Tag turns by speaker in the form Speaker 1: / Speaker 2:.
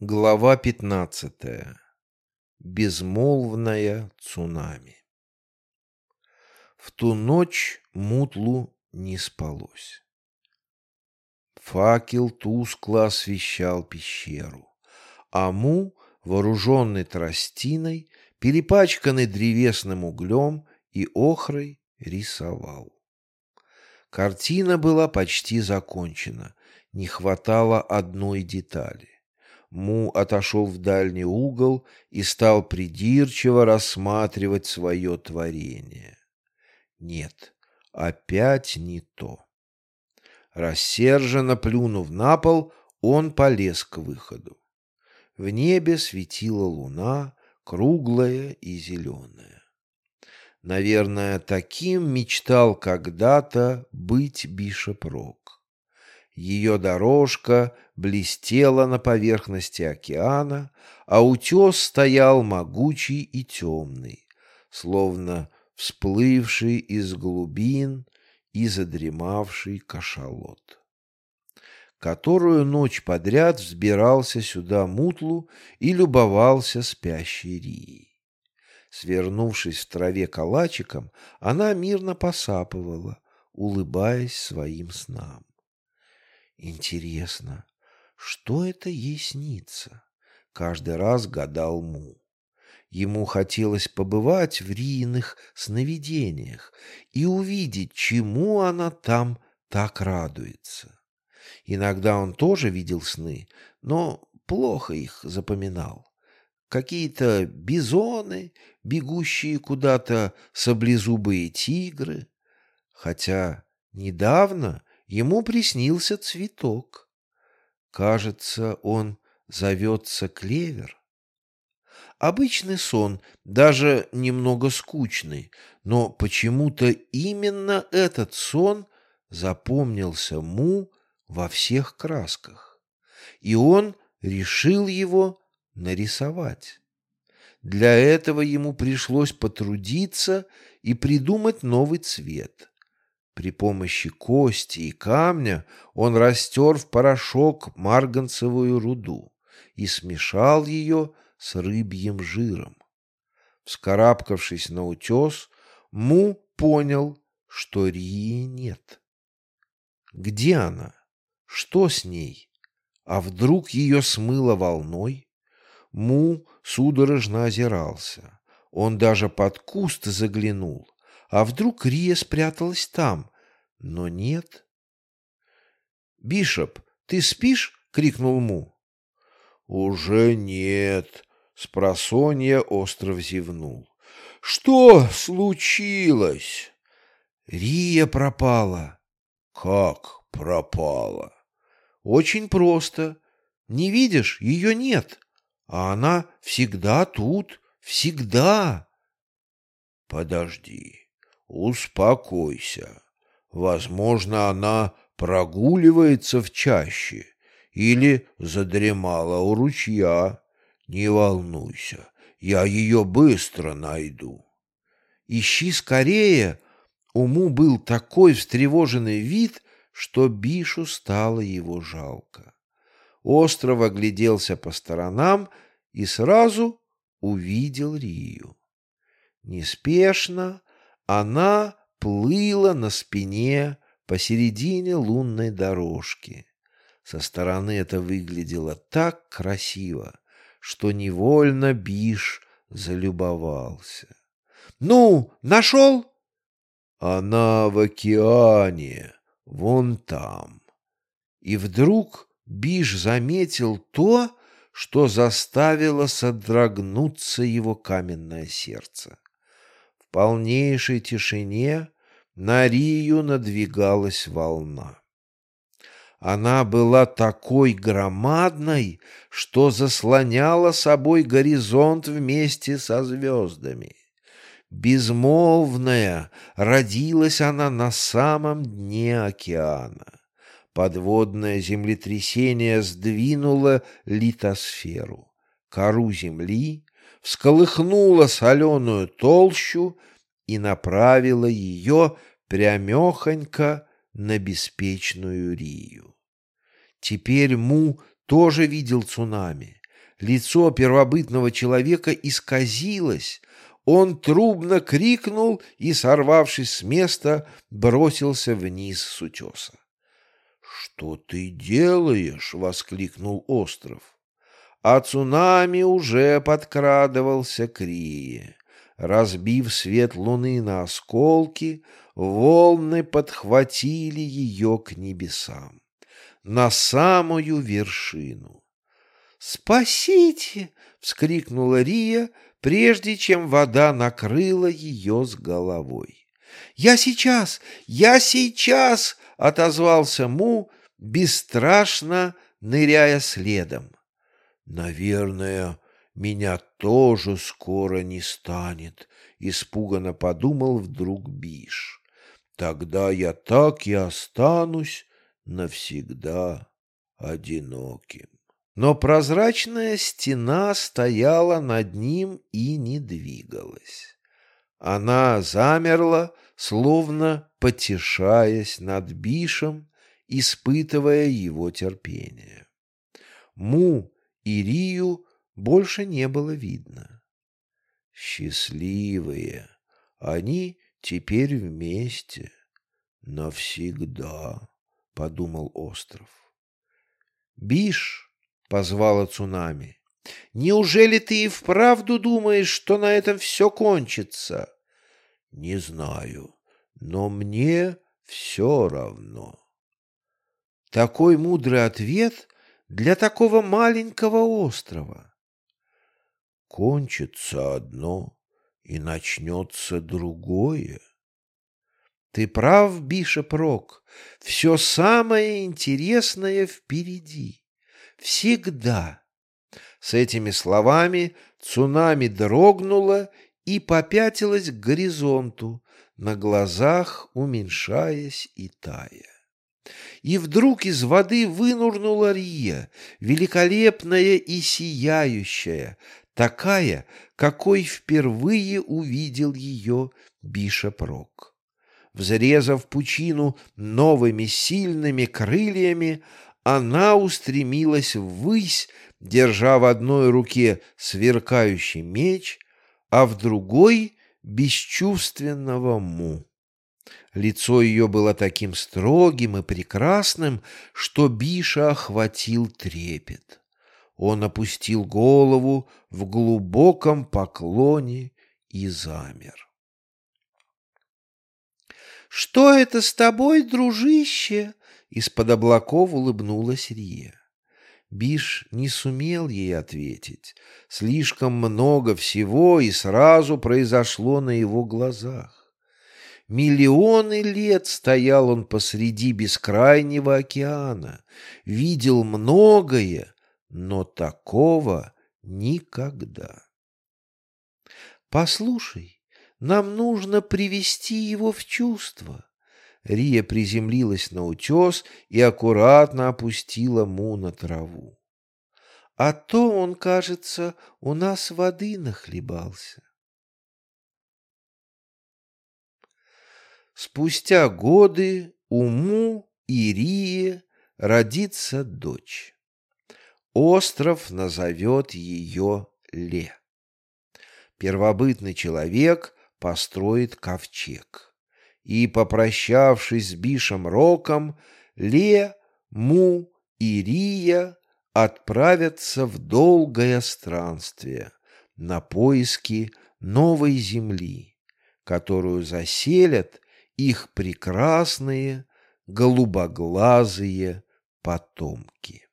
Speaker 1: Глава пятнадцатая. Безмолвная цунами. В ту ночь Мутлу не спалось. Факел тускло освещал пещеру, а Му, вооруженный тростиной, перепачканный древесным углем и охрой, рисовал. Картина была почти закончена, не хватало одной детали. Му отошел в дальний угол и стал придирчиво рассматривать свое творение. Нет, опять не то. Рассерженно плюнув на пол, он полез к выходу. В небе светила луна, круглая и зеленая. Наверное, таким мечтал когда-то быть Бишоп Рок. Ее дорожка блестела на поверхности океана, а утес стоял могучий и темный, словно всплывший из глубин и задремавший кашалот. Которую ночь подряд взбирался сюда Мутлу и любовался спящей Рией. Свернувшись в траве калачиком, она мирно посапывала, улыбаясь своим снам. Интересно, что это ей снится? Каждый раз гадал Му. Ему хотелось побывать в Рииных сновидениях и увидеть, чему она там так радуется. Иногда он тоже видел сны, но плохо их запоминал. Какие-то бизоны, бегущие куда-то саблезубые тигры. Хотя недавно ему приснился цветок. Кажется, он зовется клевер. Обычный сон, даже немного скучный, но почему-то именно этот сон запомнился Му во всех красках. И он решил его нарисовать. Для этого ему пришлось потрудиться и придумать новый цвет. При помощи кости и камня он растер в порошок марганцевую руду и смешал ее с рыбьим жиром. Вскарабкавшись на утес, Му понял, что Рии нет. Где она? Что с ней? А вдруг ее смыло волной? Му судорожно озирался. Он даже под куст заглянул, а вдруг Рия спряталась там? Но нет. «Бишоп, ты спишь?» — крикнул Му. «Уже нет», — спросонья остров зевнул. «Что случилось?» «Рия пропала». «Как пропала?» «Очень просто. Не видишь, ее нет, а она всегда тут, всегда». «Подожди, успокойся. Возможно, она прогуливается в чаще или задремала у ручья. Не волнуйся, я ее быстро найду. Ищи скорее. Уму был такой встревоженный вид, что Бишу стало его жалко. Остров огляделся по сторонам и сразу увидел Рию. Неспешно она плыла на спине посередине лунной дорожки. Со стороны это выглядело так красиво, что невольно Биш залюбовался. «Ну, нашел?» «Она в океане, вон там». И вдруг Биш заметил то, что заставило содрогнуться его каменное сердце. В полнейшей тишине на Рию надвигалась волна. Она была такой громадной, что заслоняла собой горизонт вместе со звездами. Безмолвная, родилась она на самом дне океана. Подводное землетрясение сдвинуло литосферу, кору земли, всколыхнула соленую толщу и направила ее прямехонько на беспечную Рию. Теперь Му тоже видел цунами, Лицо первобытного человека исказилось. Он трубно крикнул и, сорвавшись с места, бросился вниз с утеса. «Что ты делаешь?» — воскликнул остров. А цунами уже подкрадывался к Рие. Разбив свет луны на осколки, волны подхватили ее к небесам, на самую вершину. «Спасите!» — вскрикнула Рия, прежде чем вода накрыла ее с головой. «Я сейчас! Я сейчас!» — отозвался Му, бесстрашно ныряя следом. «Наверное, меня тоже скоро не станет», — испуганно подумал вдруг Биш. «Тогда я так и останусь навсегда одиноким». Но прозрачная стена стояла над ним и не двигалась. Она замерла, словно потешаясь над Бишем, испытывая его терпение. Му и Рию больше не было видно. Счастливые, они теперь вместе, навсегда, — подумал остров. Биш, — позвала цунами, — неужели ты и вправду думаешь, что на этом все кончится? Не знаю, но мне все равно. Такой мудрый ответ для такого маленького острова. Кончится одно, и начнется другое. Ты прав, Бишоп Рок, все самое интересное впереди. Всегда. С этими словами цунами дрогнуло и попятилось к горизонту, на глазах уменьшаясь и тая. И вдруг из воды вынурнула Рия, великолепная и сияющая, такая, какой впервые увидел ее Бишоп Рок. Взрезав пучину новыми сильными крыльями, она устремилась ввысь, держа в одной руке сверкающий меч, а в другой — бесчувственного му. Лицо ее было таким строгим и прекрасным, что Биша охватил трепет. Он опустил голову в глубоком поклоне и замер. «Что это с тобой, дружище?» Из-под облаков улыбнулась Рия. Биш не сумел ей ответить. Слишком много всего и сразу произошло на его глазах. Миллионы лет стоял он посреди бескрайнего океана, видел многое, но такого никогда. «Послушай, нам нужно привести его в чувство». Рия приземлилась на утес и аккуратно опустила Му на траву. «А то он, кажется, у нас воды нахлебался». Спустя годы у Му и Рии родится дочь. Остров назовет ее Ле. Первобытный человек построит ковчег. И, попрощавшись с Бишем Роком, Ле, Му и Рия отправятся в долгое странствие на поиски новой земли, которую заселят их прекрасные голубоглазые потомки.